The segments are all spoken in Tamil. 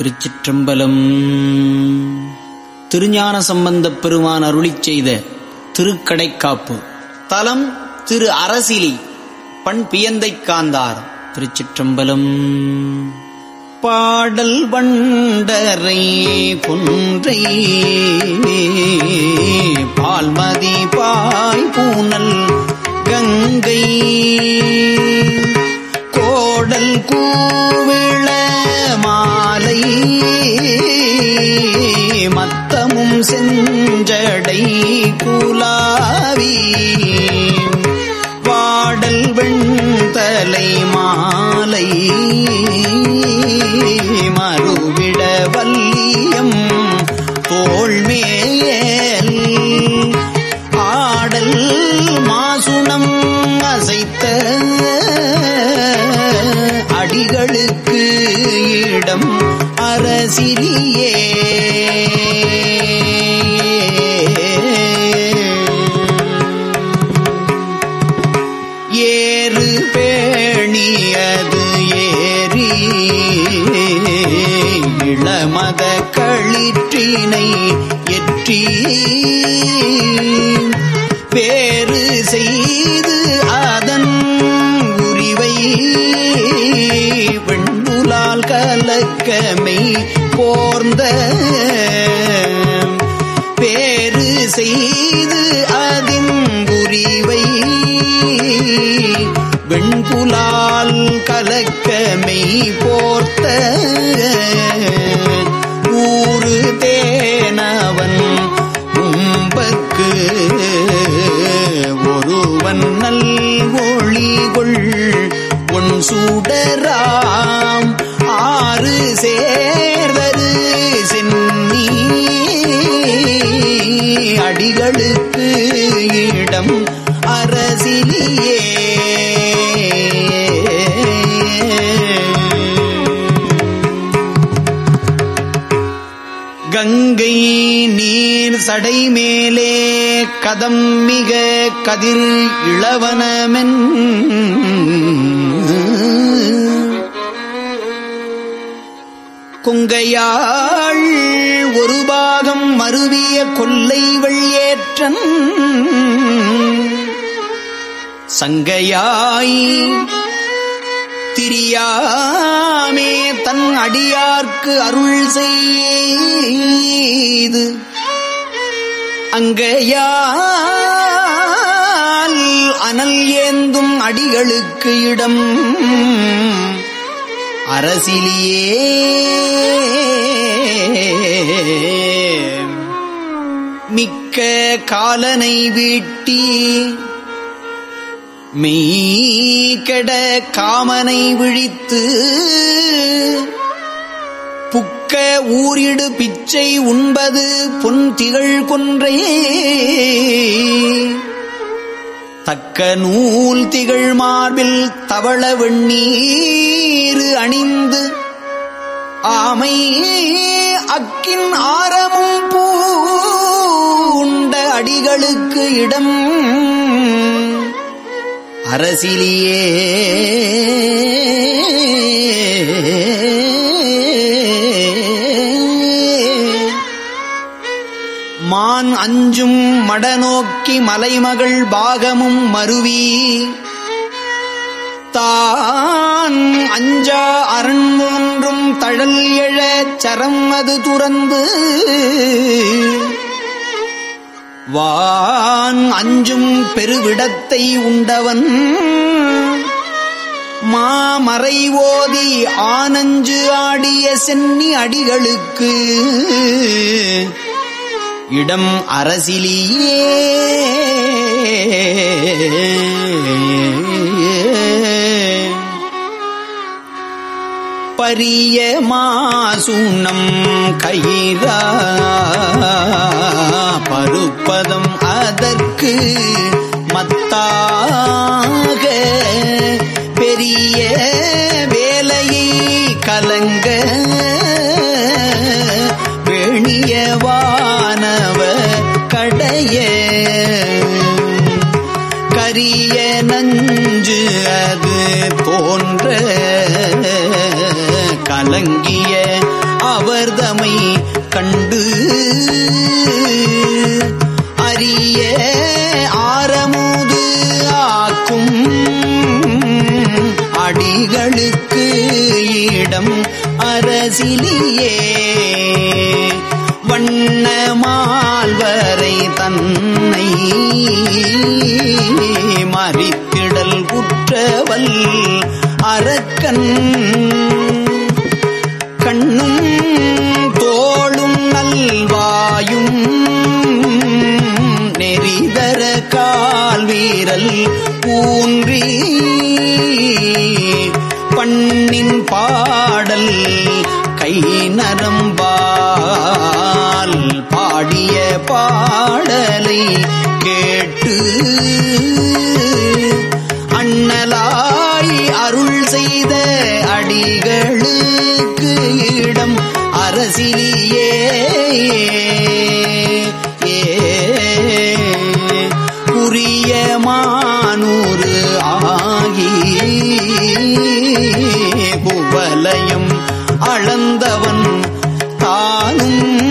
திருச்சிற்றம்பலம். திருஞான சம்பந்தப் பெருமான் அருளிச் செய்த திருக்கடைக்காப்பு. தலம் திரு அரசிலி பண் பியந்தை காந்தார் திருச்சிற்றம்பலம். பாடல் வண்டரை குன்றை பால்மதி பாய் பூனல் கங்கை. கோடல் கூவிள மத்தமும் செஞ்சடை கூலாவி வாடல் வெண்தலை மாலை இளமத களிற்றினை எற்றி பேறு செய்து அதன் உரிவை வெண்புலால் கலக்கமை போர்ந்த பேறு செய்து வெண்புலால் கலக்க மெய் போர்த்த ஊறு தேனவன் கும்பக்கு ஒருவன் நல் ஒளிகொள் ஒன் சூடராம் ஆறு சேர்தரு சென்னி அடிகளுக்கு இடம் அரசிலியே. கங்கை நீர் சடை மேலே கதம் மிக கதிர் இளவனமென். குங்கையாள் ஒரு பாகம் மருவிய கொல்லை வழியேற்றன். சங்கையாய் திரியாமே தன் அடியார்க்கு அருள் செய்து அங்கையால் அனல் ஏந்தும் அடிகளுக்கு இடம் அரசிலியே. மிக்க காலனை வீட்டி மெய்கெட காமனை விழித்து புக்க ஊரிடு பிச்சை உண்பது பொன் திகழ் கொன்றை. தக்க நூல் திகழ் மார்பில் தவள வெண்ணீர் அணிந்து ஆமை அக்கின் ஆரமும் பூண்ட அடிகளுக்கு இடம் அரசிலியே. மான் அஞ்சும் மடநோக்கி மலைமகள் பாகமும் மருவி. தான் அஞ்சா அரண் மூன்றும் தழல் எழ சரம் அது துறந்து. வான் அஞ்சும் பெருவிடத்தை உண்டவன். மாமறை ஓதி ஆனஞ்சு ஆடிய சென்னி அடிகளுக்கு இடம் அரசிலியே. பரிய மாசூனம் கயிரா மறுப்பதம் அதற்கு மத்தாக பெரிய வேலையை கலங்க வெளியவானவ கடைய கரிய நஞ்சு அது போன்ற கலங்கிய அவர்தமை கண்டு மறித்திடல் குற்றவல் அரக்கன். கண்ணும் தோளும் நல்வாயும் நெறிதர கால் வீரல் ஊன்றி பண்ணின் பாடல் கை நரம்பால் பாடிய பாடலை கேட்டு அண்ணலாய் அருள் செய்த அடிகளுக்கு இடம் அரசிலியே. புரிய மானூறு ஆகி குவலயம் அளந்தவன் தானும்.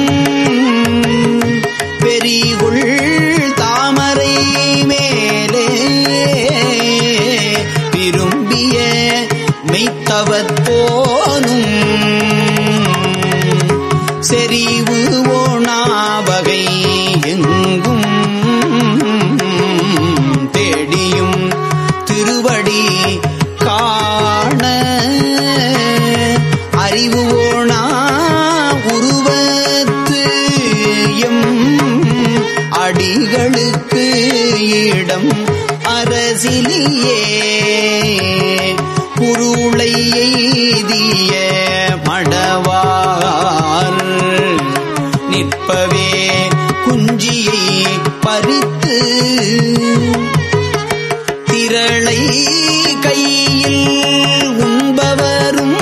அடிகளுக்கு இடம் அரசிலியே. குருளை எய்திய மடவார். நிற்பவே குஞ்சியை பறித்து. திரளை கையில் உண்பவரும்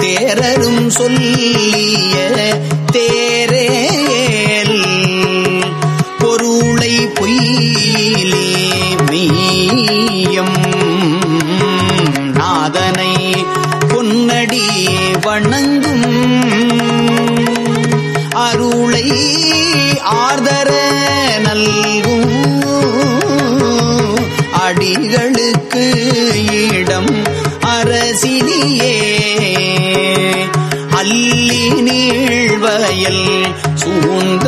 தேரரும் சொல்லிய அடிகளுக்கு இடம் அரசினியே. அல்லி நீழ்வயல் சூழ்ந்த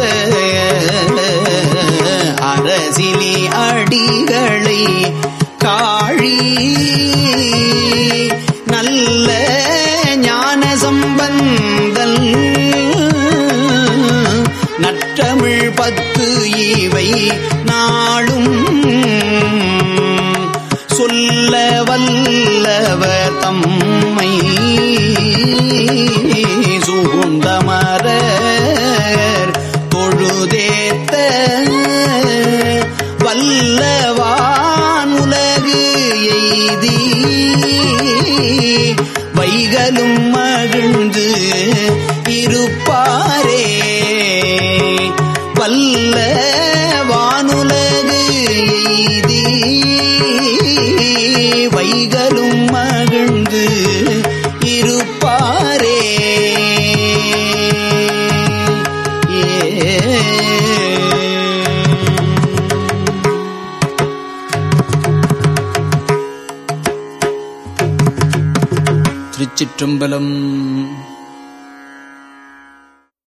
அரசினி அடிகளை வல்லவ தம்மை சூழ்ந்தமரர் தொழுதேத்த வல்லவான் உலகு எய்தி வைகளும் மகிழ்ந்து இருப்பாரே. வல்ல வானுலகு எய்தி வைகளும் மகிழ்ந்து இருப்பாரே. திருச்சிற்றம்பலம்